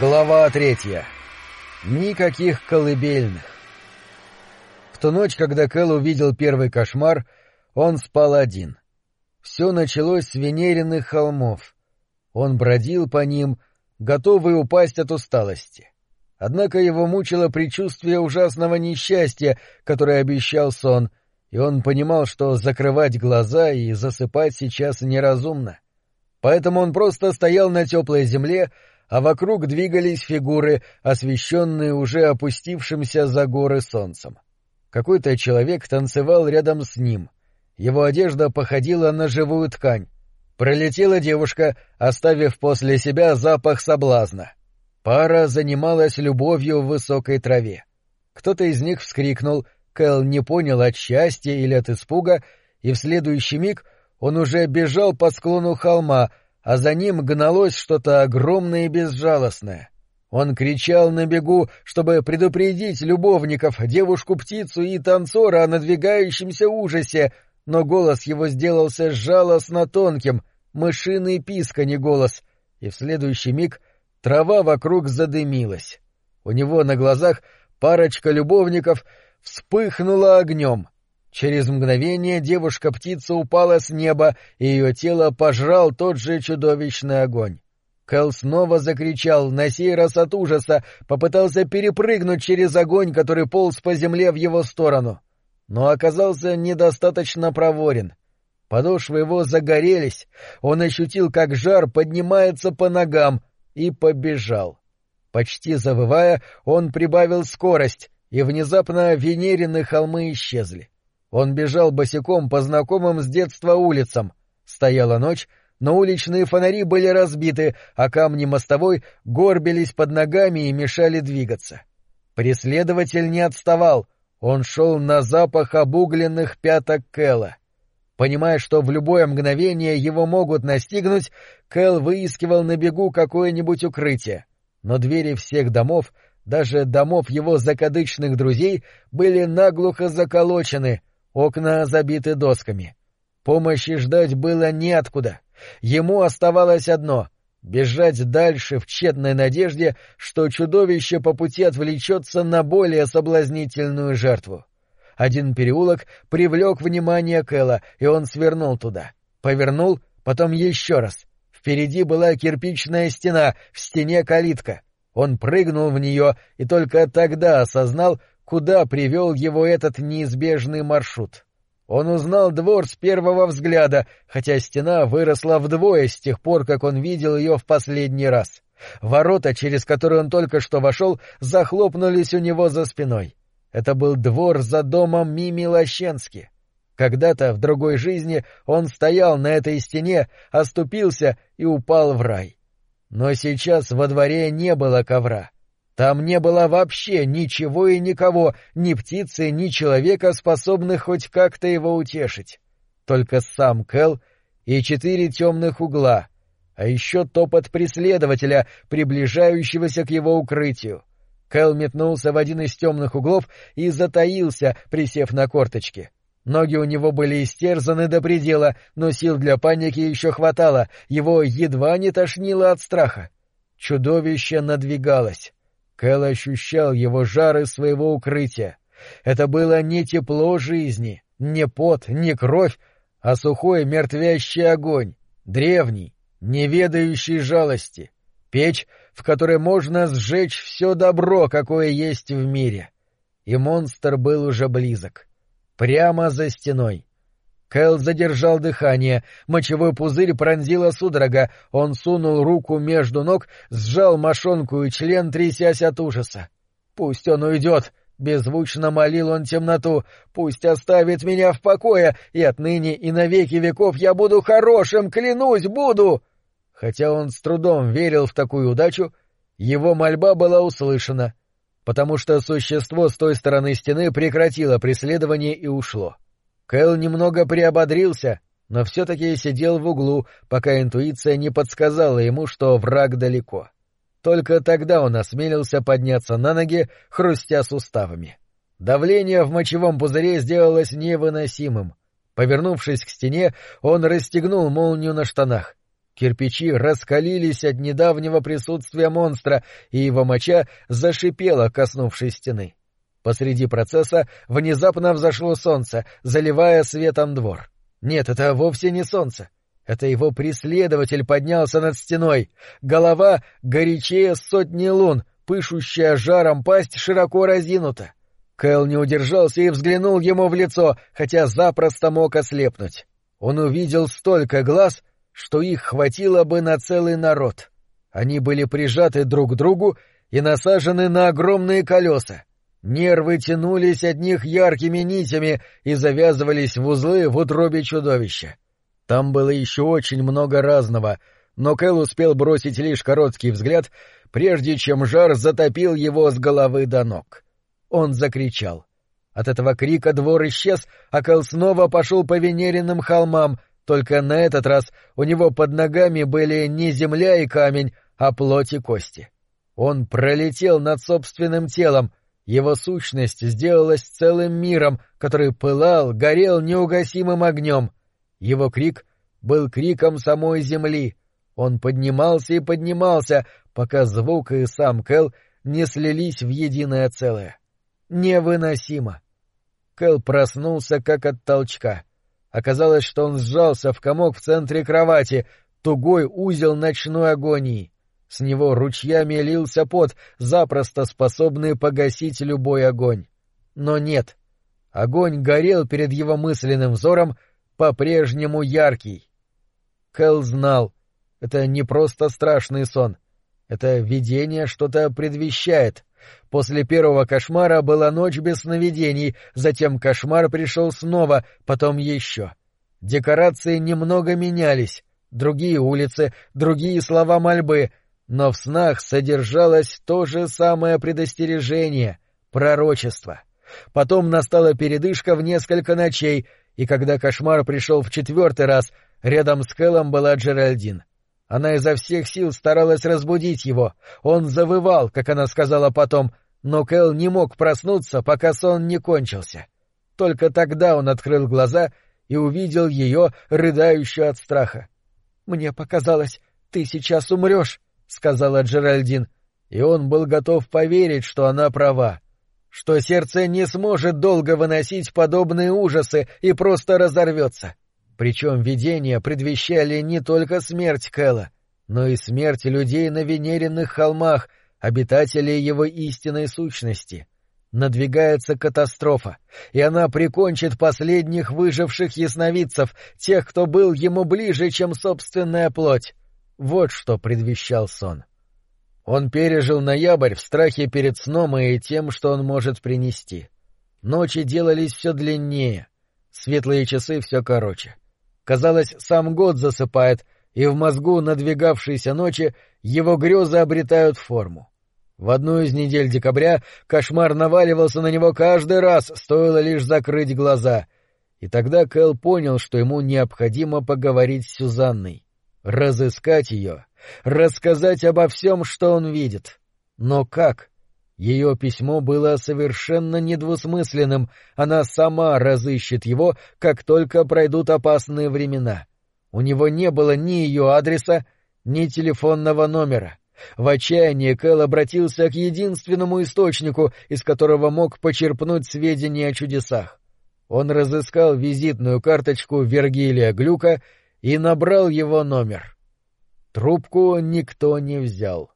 Глава третья. Никаких колыбельных. В ту ночь, когда Кэл увидел первый кошмар, он спал один. Все началось с Венериных холмов. Он бродил по ним, готовый упасть от усталости. Однако его мучило предчувствие ужасного несчастья, которое обещал сон, и он понимал, что закрывать глаза и засыпать сейчас неразумно. Поэтому он просто стоял на теплой земле, а вокруг двигались фигуры, освещенные уже опустившимся за горы солнцем. Какой-то человек танцевал рядом с ним. Его одежда походила на живую ткань. Пролетела девушка, оставив после себя запах соблазна. Пара занималась любовью в высокой траве. Кто-то из них вскрикнул, Кэл не понял от счастья или от испуга, и в следующий миг он уже бежал по склону холма, а за ним гналось что-то огромное и безжалостное. Он кричал на бегу, чтобы предупредить любовников, девушку-птицу и танцора о надвигающемся ужасе, но голос его сделался жалостно тонким, мышиный писк, а не голос, и в следующий миг трава вокруг задымилась. У него на глазах парочка любовников вспыхнула огнем — Через мгновение девушка-птица упала с неба, и ее тело пожрал тот же чудовищный огонь. Кэл снова закричал, на сей раз от ужаса, попытался перепрыгнуть через огонь, который полз по земле в его сторону. Но оказался недостаточно проворен. Подошвы его загорелись, он ощутил, как жар поднимается по ногам, и побежал. Почти завывая, он прибавил скорость, и внезапно Венерины холмы исчезли. Он бежал босиком по знакомым с детства улицам. Стояла ночь, но уличные фонари были разбиты, а камни мостовой горбились под ногами и мешали двигаться. Преследователь не отставал, он шел на запах обугленных пяток Кэла. Понимая, что в любое мгновение его могут настигнуть, Кэл выискивал на бегу какое-нибудь укрытие. Но двери всех домов, даже домов его закадычных друзей, были наглухо заколочены, Окна забиты досками. Помощи ждать было неоткуда. Ему оставалось одно — бежать дальше в тщетной надежде, что чудовище по пути отвлечется на более соблазнительную жертву. Один переулок привлек внимание Кэла, и он свернул туда. Повернул, потом еще раз. Впереди была кирпичная стена, в стене калитка. Он прыгнул в нее и только тогда осознал, куда привел его этот неизбежный маршрут. Он узнал двор с первого взгляда, хотя стена выросла вдвое с тех пор, как он видел ее в последний раз. Ворота, через которые он только что вошел, захлопнулись у него за спиной. Это был двор за домом Мими Лощенски. Когда-то в другой жизни он стоял на этой стене, оступился и упал в рай. Но сейчас во дворе не было ковра. Там не было вообще ничего и никого, ни птицы, ни человека, способных хоть как-то его утешить. Только сам Кэл и четыре темных угла, а еще топот преследователя, приближающегося к его укрытию. Кэл метнулся в один из темных углов и затаился, присев на корточки. Ноги у него были истерзаны до предела, но сил для паники еще хватало, его едва не тошнило от страха. Чудовище надвигалось. Кэл ощущал его жары своего укрытия. Это было не тепло жизни, не пот, не кровь, а сухой мертвящий огонь, древний, не ведающий жалости, печь, в которой можно сжечь все добро, какое есть в мире. И монстр был уже близок. Прямо за стеной. Кэл задержал дыхание, мочевой пузырь пронзила судорога, он сунул руку между ног, сжал мошонку и член, трясясь от ужаса. «Пусть он уйдет!» — беззвучно молил он темноту. «Пусть оставит меня в покое, и отныне и навеки веков я буду хорошим, клянусь, буду!» Хотя он с трудом верил в такую удачу, его мольба была услышана, потому что существо с той стороны стены прекратило преследование и ушло. Кэл немного приободрился, но все-таки сидел в углу, пока интуиция не подсказала ему, что враг далеко. Только тогда он осмелился подняться на ноги, хрустя суставами. Давление в мочевом пузыре сделалось невыносимым. Повернувшись к стене, он расстегнул молнию на штанах. Кирпичи раскалились от недавнего присутствия монстра, и его моча зашипела, коснувшись стены. Посреди процесса внезапно взошло солнце, заливая светом двор. Нет, это вовсе не солнце. Это его преследователь поднялся над стеной. Голова горячее сотни лун, пышущая жаром пасть широко разинута. Кэл не удержался и взглянул ему в лицо, хотя запросто мог ослепнуть. Он увидел столько глаз, что их хватило бы на целый народ. Они были прижаты друг к другу и насажены на огромные колеса. Нервы тянулись от них яркими нитями и завязывались в узлы в утробе чудовища. Там было еще очень много разного, но Кэл успел бросить лишь короткий взгляд, прежде чем жар затопил его с головы до ног. Он закричал. От этого крика двор исчез, а Кэл снова пошел по Венериным холмам, только на этот раз у него под ногами были не земля и камень, а плоть и кости. Он пролетел над собственным телом, его сущность сделалась целым миром, который пылал, горел неугасимым огнем. Его крик был криком самой земли. Он поднимался и поднимался, пока звук и сам Кэл не слились в единое целое. Невыносимо. Кэл проснулся как от толчка. Оказалось, что он сжался в комок в центре кровати, тугой узел ночной агонии. С него ручьями лился пот, запросто способный погасить любой огонь. Но нет. Огонь горел перед его мысленным взором, по-прежнему яркий. Кэл знал, это не просто страшный сон. Это видение что-то предвещает. После первого кошмара была ночь без сновидений, затем кошмар пришел снова, потом еще. Декорации немного менялись, другие улицы, другие слова мольбы, но в снах содержалось то же самое предостережение, пророчество. Потом настала передышка в несколько ночей, и когда кошмар пришел в четвертый раз, рядом с Кэллом была Джеральдин. Она изо всех сил старалась разбудить его. Он завывал, как она сказала потом, но Кэл не мог проснуться, пока сон не кончился. Только тогда он открыл глаза и увидел ее, рыдающую от страха. — Мне показалось, ты сейчас умрешь, — сказала Джеральдин, и он был готов поверить, что она права, что сердце не сможет долго выносить подобные ужасы и просто разорвется. Причем видения предвещали не только смерть Кэла, но и смерть людей на Венеренных холмах, обитателей его истинной сущности. Надвигается катастрофа, и она прикончит последних выживших ясновидцев, тех, кто был ему ближе, чем собственная плоть. Вот что предвещал сон. Он пережил ноябрь в страхе перед сном и тем, что он может принести. Ночи делались все длиннее, светлые часы все короче. Казалось, сам год засыпает, и в мозгу надвигавшейся ночи его грезы обретают форму. В одну из недель декабря кошмар наваливался на него каждый раз, стоило лишь закрыть глаза. И тогда Кэл понял, что ему необходимо поговорить с Сюзанной, разыскать ее, рассказать обо всем, что он видит. Но как? Ее письмо было совершенно недвусмысленным, она сама разыщет его, как только пройдут опасные времена. У него не было ни ее адреса, ни телефонного номера. В отчаянии Кэл обратился к единственному источнику, из которого мог почерпнуть сведения о чудесах. Он разыскал визитную карточку Вергилия Глюка и набрал его номер. Трубку никто не взял.